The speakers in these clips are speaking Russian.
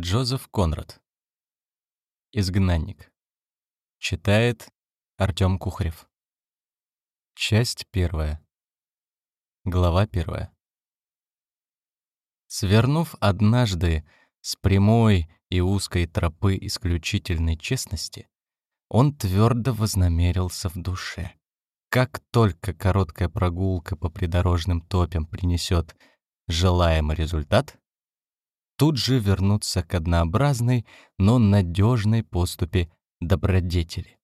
Джозеф Конрад. Изгнанник. Читает Артём Кухарев. Часть первая. Глава первая. Свернув однажды с прямой и узкой тропы исключительной честности, он твердо вознамерился в душе. Как только короткая прогулка по придорожным топям принесет желаемый результат, тут же вернуться к однообразной, но надежной поступе добродетели.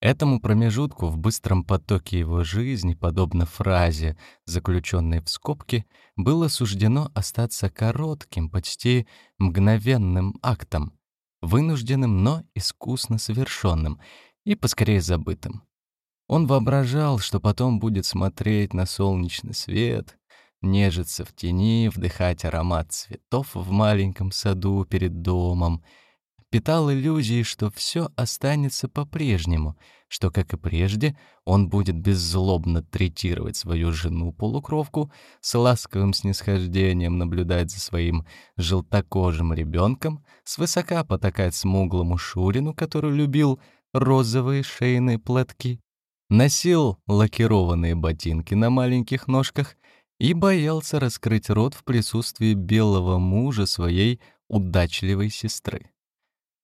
Этому промежутку в быстром потоке его жизни, подобно фразе, заключенной в скобке, было суждено остаться коротким, почти мгновенным актом, вынужденным, но искусно совершенным и поскорее забытым. Он воображал, что потом будет смотреть на солнечный свет, нежиться в тени, вдыхать аромат цветов в маленьком саду перед домом. Питал иллюзии, что все останется по-прежнему, что, как и прежде, он будет беззлобно третировать свою жену-полукровку, с ласковым снисхождением наблюдать за своим желтокожим ребенком, свысока потакать смуглому Шурину, который любил розовые шейные платки, носил лакированные ботинки на маленьких ножках — и боялся раскрыть рот в присутствии белого мужа своей удачливой сестры.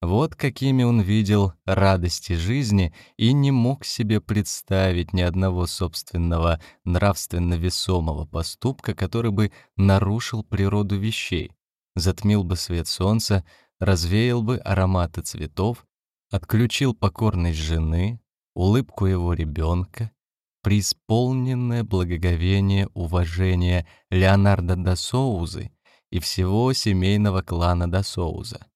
Вот какими он видел радости жизни и не мог себе представить ни одного собственного нравственно весомого поступка, который бы нарушил природу вещей, затмил бы свет солнца, развеял бы ароматы цветов, отключил покорность жены, улыбку его ребенка, преисполненное благоговение уважения Леонардо да Соузы и всего семейного клана да Соуза.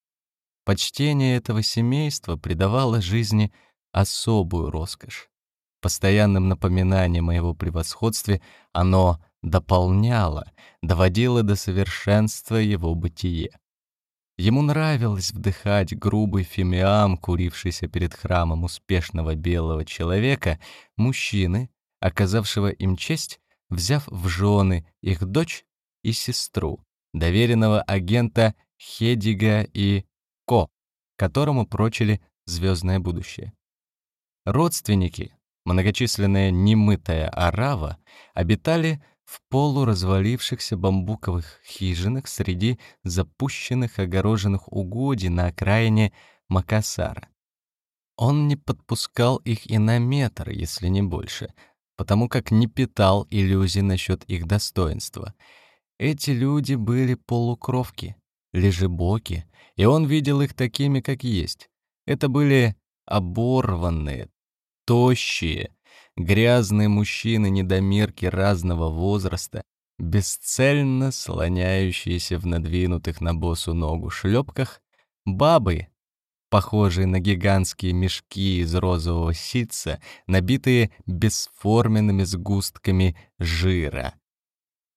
Почтение этого семейства придавало жизни особую роскошь. Постоянным напоминанием о его превосходстве оно дополняло, доводило до совершенства его бытие. Ему нравилось вдыхать грубый фимиам, курившийся перед храмом успешного белого человека, мужчины, оказавшего им честь, взяв в жены их дочь и сестру, доверенного агента Хедига и Ко, которому прочили звездное будущее. Родственники, многочисленная немытая арава, обитали в полуразвалившихся бамбуковых хижинах среди запущенных огороженных угодий на окраине Макасара. Он не подпускал их и на метр, если не больше, потому как не питал иллюзий насчет их достоинства. Эти люди были полукровки, лежебоки, и он видел их такими, как есть. Это были оборванные, тощие, грязные мужчины-недомерки разного возраста, бесцельно слоняющиеся в надвинутых на босу ногу шлепках, бабы, похожие на гигантские мешки из розового ситца, набитые бесформенными сгустками жира.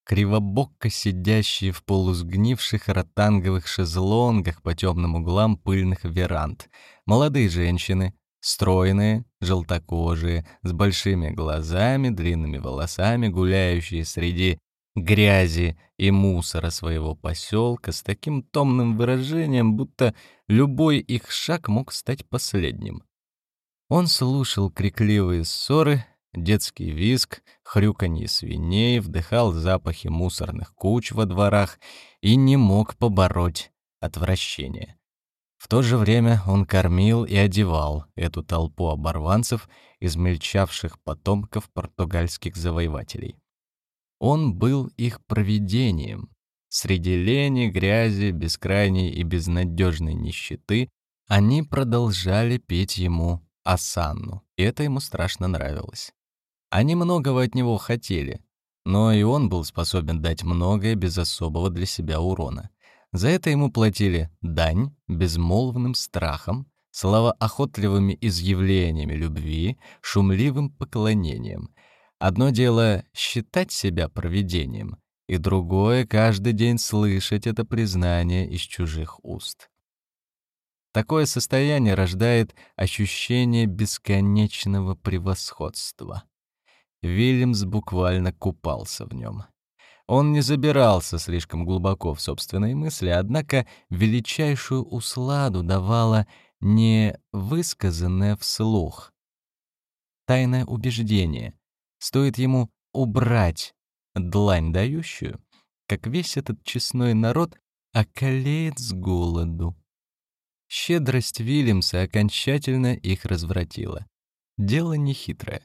Кривобокко сидящие в полусгнивших ротанговых шезлонгах по темным углам пыльных веранд. Молодые женщины, стройные, желтокожие, с большими глазами, длинными волосами, гуляющие среди грязи и мусора своего поселка с таким томным выражением, будто любой их шаг мог стать последним. Он слушал крикливые ссоры, детский визг, хрюканье свиней, вдыхал запахи мусорных куч во дворах и не мог побороть отвращение. В то же время он кормил и одевал эту толпу оборванцев, измельчавших потомков португальских завоевателей. Он был их провидением. Среди лени, грязи, бескрайней и безнадежной нищеты они продолжали петь ему осанну, это ему страшно нравилось. Они многого от него хотели, но и он был способен дать многое без особого для себя урона. За это ему платили дань безмолвным страхом, словоохотливыми изъявлениями любви, шумливым поклонением — Одно дело — считать себя провидением, и другое — каждый день слышать это признание из чужих уст. Такое состояние рождает ощущение бесконечного превосходства. Вильямс буквально купался в нем. Он не забирался слишком глубоко в собственные мысли, однако величайшую усладу давала не высказанное вслух. Тайное убеждение. Стоит ему убрать длань дающую, как весь этот честной народ околеет с голоду. Щедрость Вильямса окончательно их развратила. Дело нехитрое.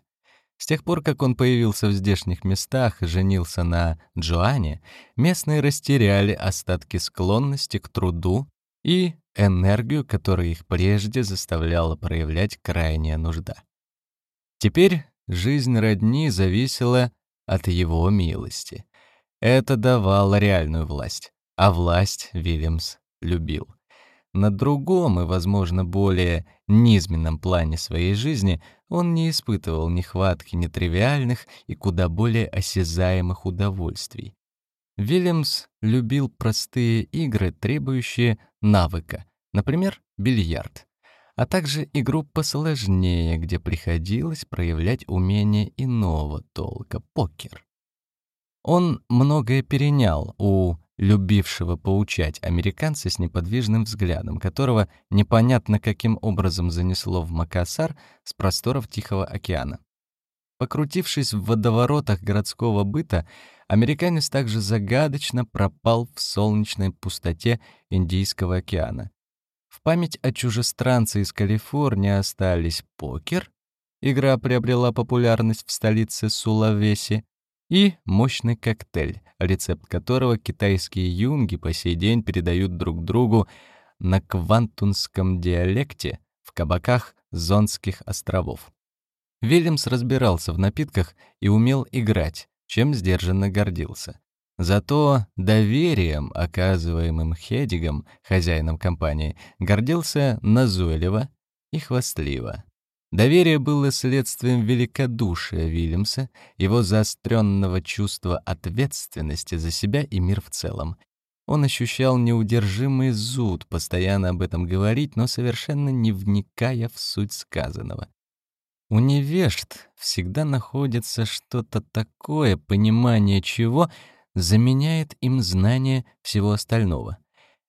С тех пор, как он появился в здешних местах и женился на Джоанне, местные растеряли остатки склонности к труду и энергию, которую их прежде заставляла проявлять крайняя нужда. Теперь жизнь родни зависела от его милости. Это давало реальную власть, а власть Вильямс любил. На другом и, возможно, более низменном плане своей жизни он не испытывал нехватки нетривиальных и куда более осязаемых удовольствий. Вильямс любил простые игры, требующие навыка, например, бильярд, а также игру посложнее, где приходилось проявлять умение иного толка — покер. Он многое перенял у любившего поучать американца с неподвижным взглядом, которого непонятно каким образом занесло в Макасар с просторов Тихого океана. Покрутившись в водоворотах городского быта, американец также загадочно пропал в солнечной пустоте Индийского океана. Память о чужестранце из Калифорнии остались покер, игра приобрела популярность в столице Сулавеси, и мощный коктейль, рецепт которого китайские юнги по сей день передают друг другу на квантунском диалекте в кабаках Зонских островов. Вильямс разбирался в напитках и умел играть, чем сдержанно гордился. Зато доверием, оказываемым Хедигом, хозяином компании, гордился назойливо и хвастливо. Доверие было следствием великодушия Вильямса, его заостренного чувства ответственности за себя и мир в целом. Он ощущал неудержимый зуд постоянно об этом говорить, но совершенно не вникая в суть сказанного. У невежд всегда находится что-то такое, понимание чего заменяет им знание всего остального.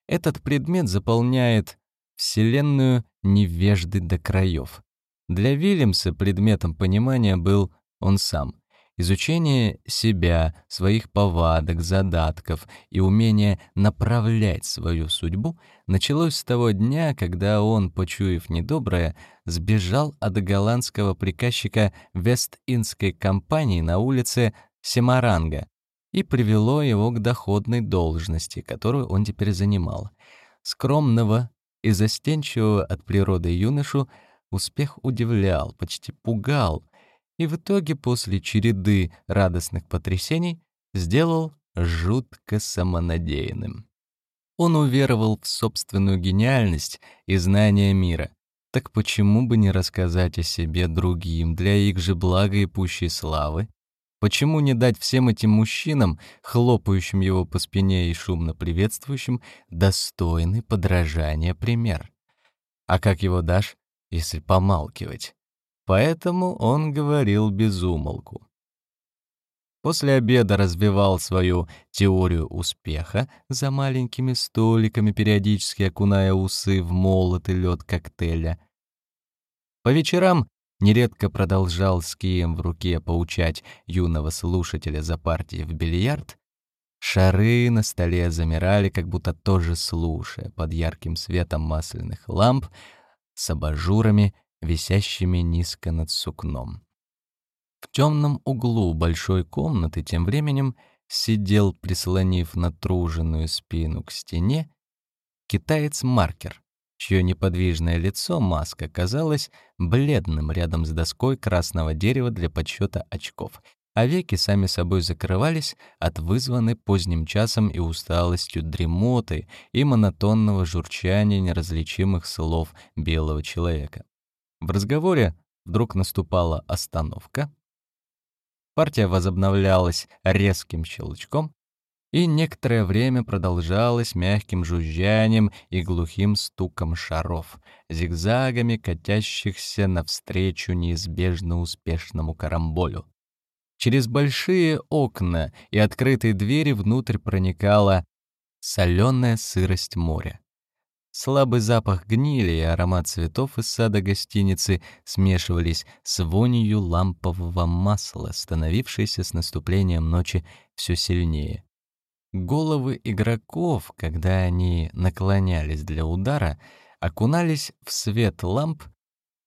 Этот предмет заполняет Вселенную невежды до краев. Для Вильямса предметом понимания был он сам. Изучение себя, своих повадок, задатков и умение направлять свою судьбу началось с того дня, когда он, почуяв недоброе, сбежал от голландского приказчика Вест-Индской компании на улице Семаранга и привело его к доходной должности, которую он теперь занимал. Скромного и застенчивого от природы юношу Успех удивлял, почти пугал, и в итоге после череды радостных потрясений сделал жутко самонадеянным. Он уверовал в собственную гениальность и знание мира. Так почему бы не рассказать о себе другим для их же блага и пущей славы? Почему не дать всем этим мужчинам, хлопающим его по спине и шумно приветствующим, достойный подражания пример? А как его дашь? если помалкивать. Поэтому он говорил без умолку. После обеда развивал свою теорию успеха за маленькими столиками, периодически окуная усы в молотый лед коктейля. По вечерам нередко продолжал с кием в руке поучать юного слушателя за партией в бильярд. Шары на столе замирали, как будто тоже слушая, под ярким светом масляных ламп, с абажурами, висящими низко над сукном. В темном углу большой комнаты тем временем сидел, прислонив натруженную спину к стене, китаец-маркер, чье неподвижное лицо, маска, казалось бледным рядом с доской красного дерева для подсчета очков, а веки сами собой закрывались от вызванной поздним часом и усталостью дремоты и монотонного журчания неразличимых слов белого человека. В разговоре вдруг наступала остановка, партия возобновлялась резким щелчком, и некоторое время продолжалось мягким жужжанием и глухим стуком шаров, зигзагами катящихся навстречу неизбежно успешному карамболю. Через большие окна и открытые двери внутрь проникала соленая сырость моря. Слабый запах гнили и аромат цветов из сада гостиницы смешивались с вонью лампового масла, становившейся с наступлением ночи все сильнее. Головы игроков, когда они наклонялись для удара, окунались в свет ламп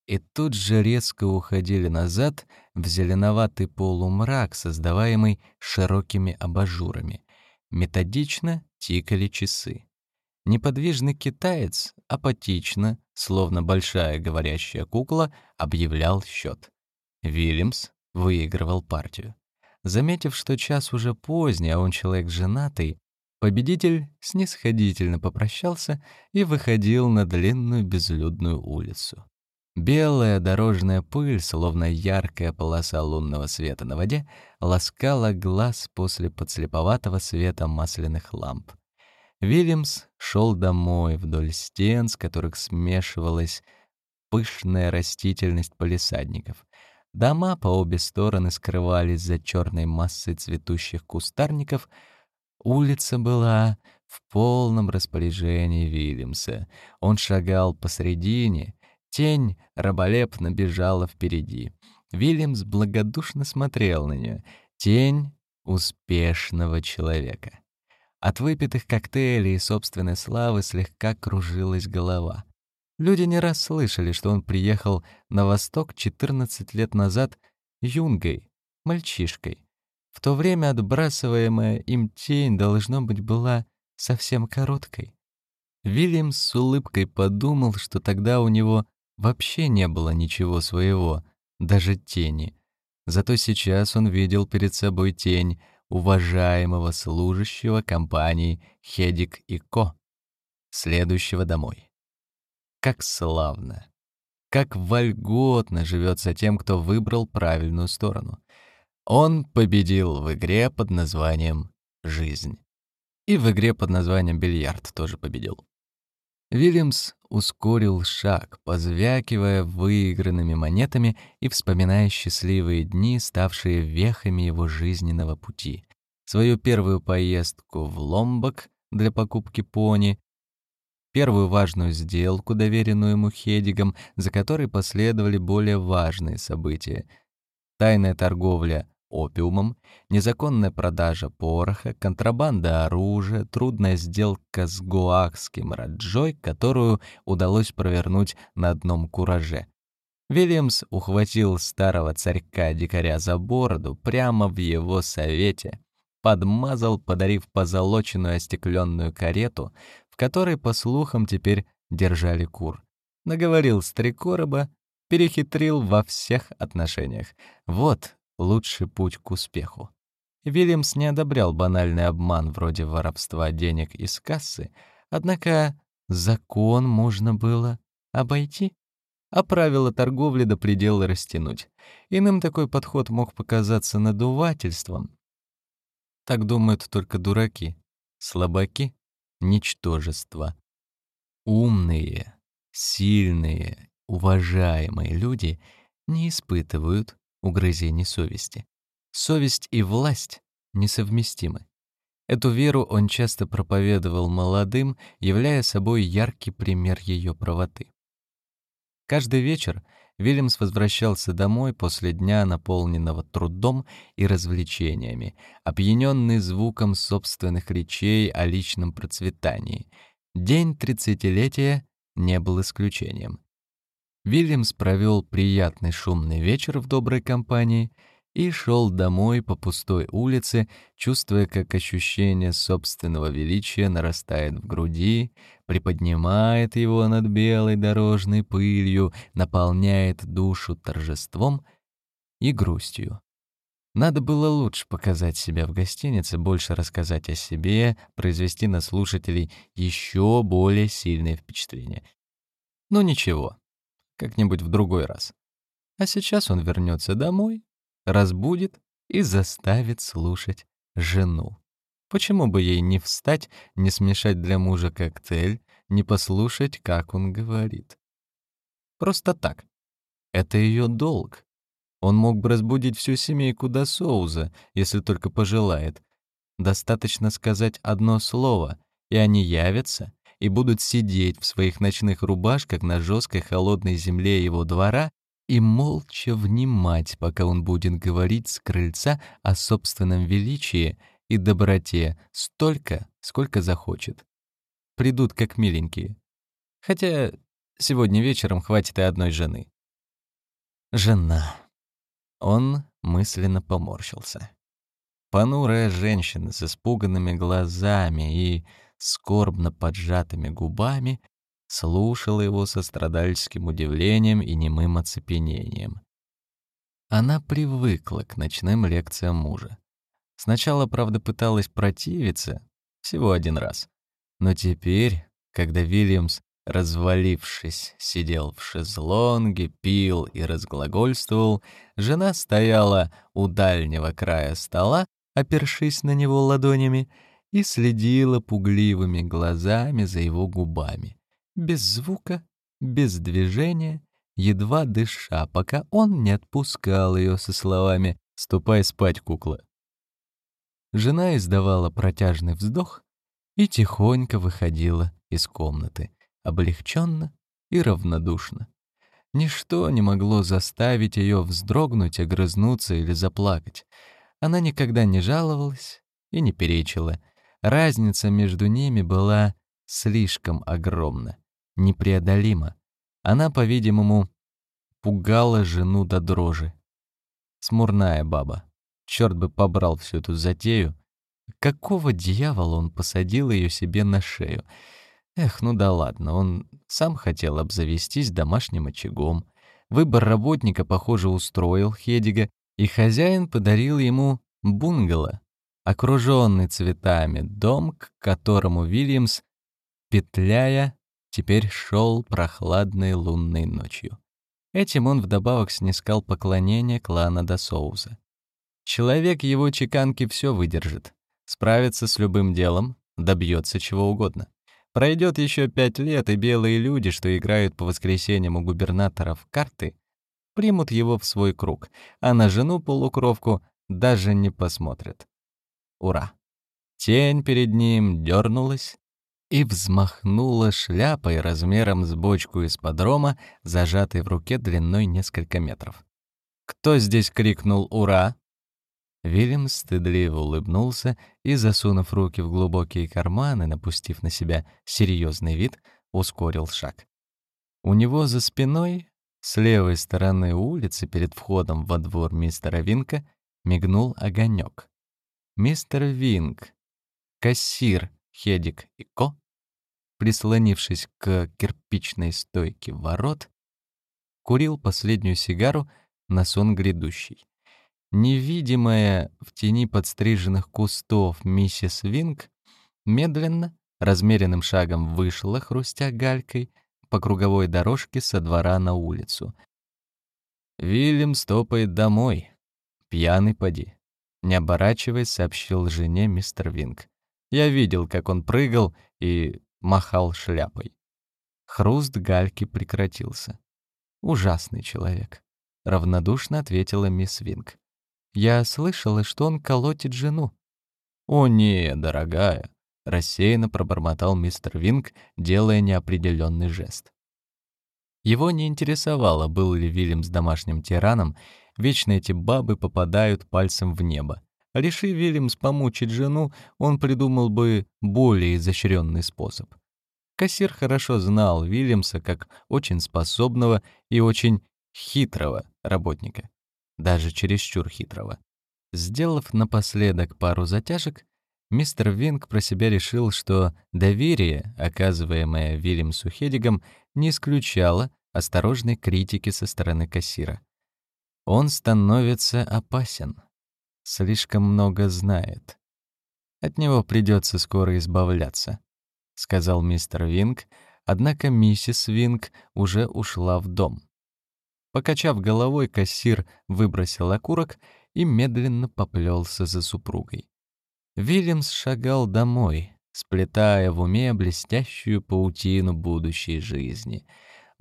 и тут же резко уходили назад в зеленоватый полумрак, создаваемый широкими абажурами. Методично тикали часы. Неподвижный китаец апатично, словно большая говорящая кукла, объявлял счет. Вильямс выигрывал партию. Заметив, что час уже поздний, а он человек женатый, победитель снисходительно попрощался и выходил на длинную безлюдную улицу. Белая дорожная пыль, словно яркая полоса лунного света на воде, ласкала глаз после подслеповатого света масляных ламп. Вильямс шел домой вдоль стен, с которых смешивалась пышная растительность полисадников. Дома по обе стороны скрывались за черной массой цветущих кустарников. Улица была в полном распоряжении Вильямса. Он шагал посредине, тень раболепно бежала впереди. Вильямс благодушно смотрел на нее. Тень успешного человека. От выпитых коктейлей и собственной славы слегка кружилась голова. Люди не раз слышали, что он приехал на восток 14 лет назад юнгой, мальчишкой. В то время отбрасываемая им тень, должно быть, была совсем короткой. Вильямс с улыбкой подумал, что тогда у него вообще не было ничего своего, даже тени. Зато сейчас он видел перед собой тень, уважаемого служащего компании Хедик и Ко, следующего домой. Как славно! Как вольготно живется тем, кто выбрал правильную сторону. Он победил в игре под названием «Жизнь». И в игре под названием «Бильярд» тоже победил. Вильямс ускорил шаг, позвякивая выигранными монетами и вспоминая счастливые дни, ставшие вехами его жизненного пути. Свою первую поездку в Ломбок для покупки пони, первую важную сделку, доверенную ему Хедигом, за которой последовали более важные события. Тайная торговля опиумом, незаконная продажа пороха, контрабанда оружия, трудная сделка с гуакским раджой, которую удалось провернуть на одном кураже. Вильямс ухватил старого царька-дикаря за бороду прямо в его совете, подмазал, подарив позолоченную остекленную карету, в которой, по слухам, теперь держали кур. Наговорил с три короба, перехитрил во всех отношениях. Вот лучший путь к успеху. Вильямс не одобрял банальный обман вроде воровства денег из кассы, однако закон можно было обойти, а правила торговли до предела растянуть. Иным такой подход мог показаться надувательством. Так думают только дураки, слабаки — ничтожество. Умные, сильные, уважаемые люди не испытывают угрызений совести. Совесть и власть несовместимы. Эту веру он часто проповедовал молодым, являя собой яркий пример ее правоты. Каждый вечер Вильямс возвращался домой после дня, наполненного трудом и развлечениями, опьяненный звуком собственных речей о личном процветании. День тридцатилетия не был исключением. Вильямс провел приятный шумный вечер в доброй компании и шел домой по пустой улице, чувствуя, как ощущение собственного величия нарастает в груди, приподнимает его над белой дорожной пылью, наполняет душу торжеством и грустью. Надо было лучше показать себя в гостинице, больше рассказать о себе, произвести на слушателей еще более сильное впечатление. Но ничего, как-нибудь в другой раз. А сейчас он вернется домой, разбудит и заставит слушать жену. Почему бы ей не встать, не смешать для мужа коктейль, не послушать, как он говорит? Просто так. Это ее долг. Он мог бы разбудить всю семейку до Соуза, если только пожелает. Достаточно сказать одно слово, и они явятся и будут сидеть в своих ночных рубашках на жесткой холодной земле его двора и молча внимать, пока он будет говорить с крыльца о собственном величии и доброте столько, сколько захочет. Придут как миленькие. Хотя сегодня вечером хватит и одной жены. Жена. Он мысленно поморщился. Понурая женщина с испуганными глазами и скорбно поджатыми губами слушала его со страдальческим удивлением и немым оцепенением. Она привыкла к ночным лекциям мужа. Сначала, правда, пыталась противиться, всего один раз. Но теперь, когда Вильямс, развалившись, сидел в шезлонге, пил и разглагольствовал, жена стояла у дальнего края стола, опершись на него ладонями, и следила пугливыми глазами за его губами без звука, без движения, едва дыша, пока он не отпускал ее со словами «Ступай спать, кукла». Жена издавала протяжный вздох и тихонько выходила из комнаты, облегченно и равнодушно. Ничто не могло заставить ее вздрогнуть, огрызнуться или заплакать. Она никогда не жаловалась и не перечила. Разница между ними была слишком огромна непреодолима. Она, по-видимому, пугала жену до дрожи. Смурная баба. Черт бы побрал всю эту затею. Какого дьявола он посадил ее себе на шею? Эх, ну да ладно, он сам хотел обзавестись домашним очагом. Выбор работника, похоже, устроил Хедига, и хозяин подарил ему бунгало, окруженный цветами дом, к которому Вильямс, петляя, теперь шел прохладной лунной ночью. Этим он вдобавок снискал поклонение клана до Соуза. Человек его чеканки все выдержит, справится с любым делом, добьется чего угодно. Пройдет еще пять лет, и белые люди, что играют по воскресеньям у губернатора в карты, примут его в свой круг, а на жену-полукровку даже не посмотрят. Ура! Тень перед ним дернулась, и взмахнула шляпой размером с бочку из подрома, зажатой в руке длиной несколько метров. «Кто здесь крикнул «Ура»?» Вильям стыдливо улыбнулся и, засунув руки в глубокие карманы, напустив на себя серьезный вид, ускорил шаг. У него за спиной, с левой стороны улицы, перед входом во двор мистера Винка, мигнул огонек. Мистер Винк, кассир Хедик и Ко, прислонившись к кирпичной стойке ворот, курил последнюю сигару на сон грядущий. Невидимая в тени подстриженных кустов миссис Винг медленно, размеренным шагом вышла, хрустя галькой, по круговой дорожке со двора на улицу. «Вильям стопает домой. Пьяный поди», — не оборачиваясь, сообщил жене мистер Винг. «Я видел, как он прыгал и махал шляпой. Хруст гальки прекратился. «Ужасный человек», — равнодушно ответила мисс Винг. «Я слышала, что он колотит жену». «О, не, дорогая», — рассеянно пробормотал мистер Винг, делая неопределенный жест. Его не интересовало, был ли Вильям с домашним тираном, вечно эти бабы попадают пальцем в небо. Реши Вильямс помучить жену, он придумал бы более изощренный способ. Кассир хорошо знал Вильямса как очень способного и очень хитрого работника. Даже чересчур хитрого. Сделав напоследок пару затяжек, мистер Винг про себя решил, что доверие, оказываемое Вильямсу Хедигом, не исключало осторожной критики со стороны кассира. Он становится опасен слишком много знает. От него придется скоро избавляться», — сказал мистер Винг, однако миссис Винг уже ушла в дом. Покачав головой, кассир выбросил окурок и медленно поплелся за супругой. Вильямс шагал домой, сплетая в уме блестящую паутину будущей жизни.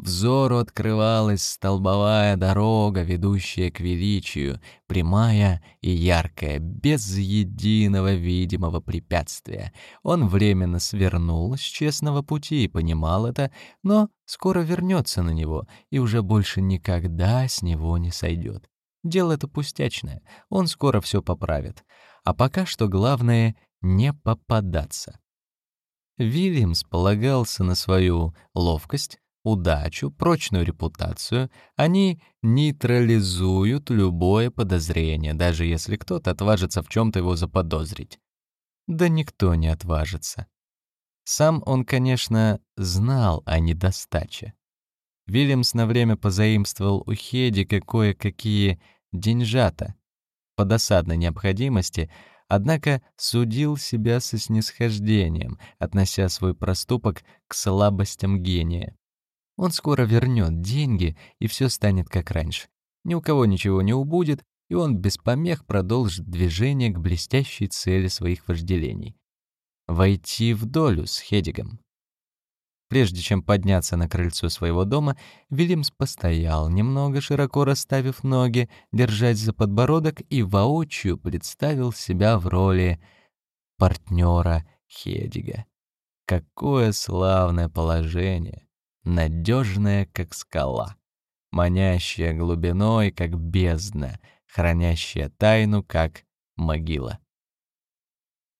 Взору открывалась столбовая дорога, ведущая к величию, прямая и яркая, без единого видимого препятствия. Он временно свернул с честного пути и понимал это, но скоро вернется на него и уже больше никогда с него не сойдет. Дело это пустячное, он скоро все поправит. А пока что главное — не попадаться. Вильямс полагался на свою ловкость, удачу, прочную репутацию, они нейтрализуют любое подозрение, даже если кто-то отважится в чем-то его заподозрить. Да никто не отважится. Сам он, конечно, знал о недостаче. Вильямс на время позаимствовал у Хедика кое-какие деньжата по досадной необходимости, однако судил себя со снисхождением, относя свой проступок к слабостям гения. Он скоро вернет деньги, и все станет как раньше. Ни у кого ничего не убудет, и он без помех продолжит движение к блестящей цели своих вожделений — войти в долю с Хедигом. Прежде чем подняться на крыльцо своего дома, Вильямс постоял, немного широко расставив ноги, держась за подбородок и воочию представил себя в роли партнера Хедига. Какое славное положение! Надежная, как скала, манящая глубиной, как бездна, хранящая тайну, как могила.